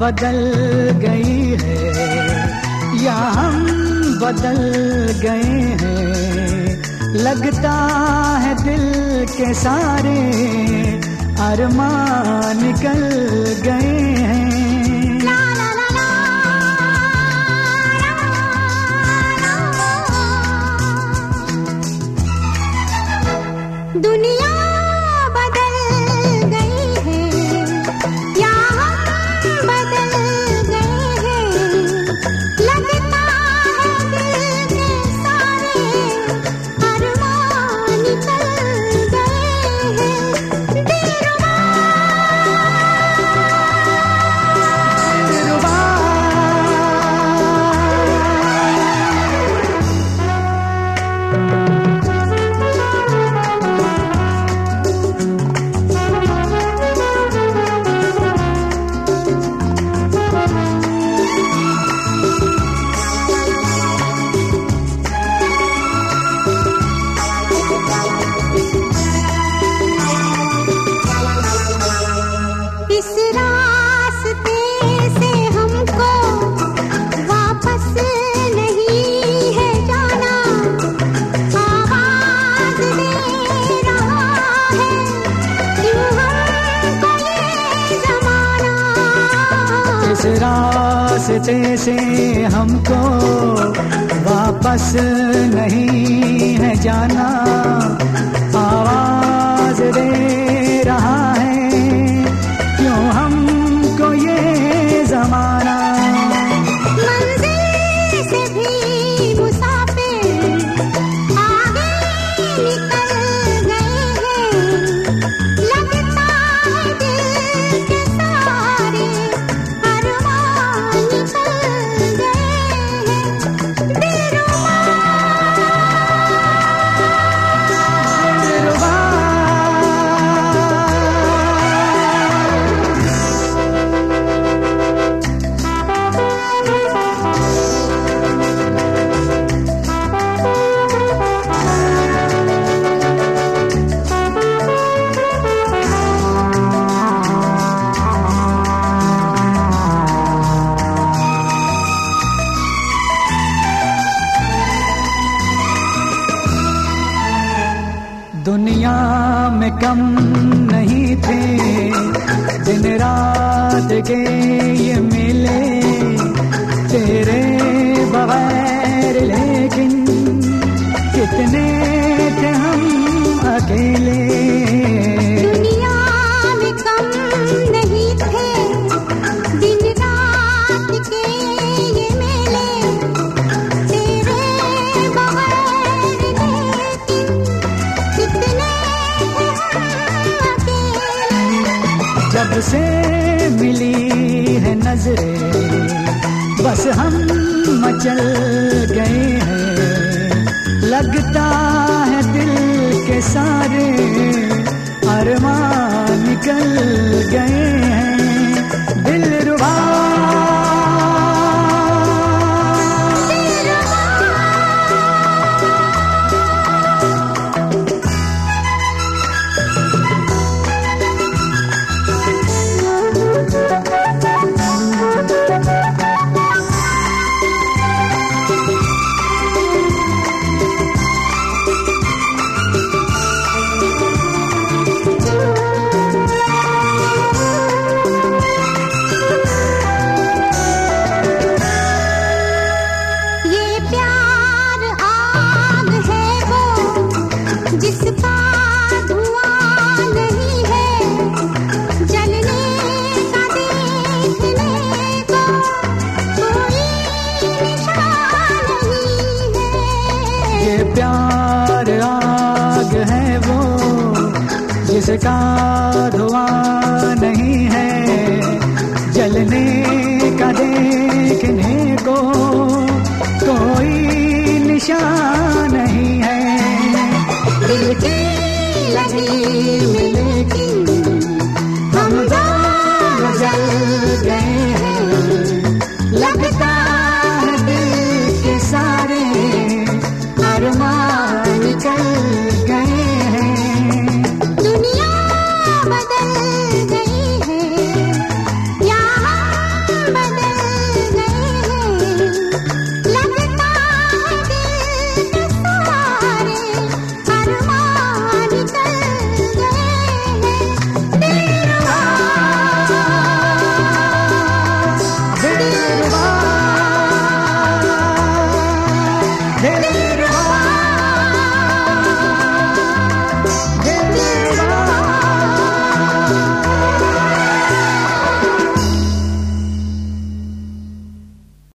बदल गई है, या हम बदल गए हैं। लगता है दिल के सारे अरमान निकल गए हैं। रास्ते से हमको वापस नहीं है जाना। आवाज़ दे में कम नहीं थे। दिन रात के ये मिले, तेरे बगैर लेकिन कितने थे हम अकेले? से मिली है नजरे, बस हम मचल गए हैं। लगता है दिल के सारे अरमान निकल गए जिसका धुआँ नहीं है जलने का देखने को कोई निशान नहीं है। मिलती मिल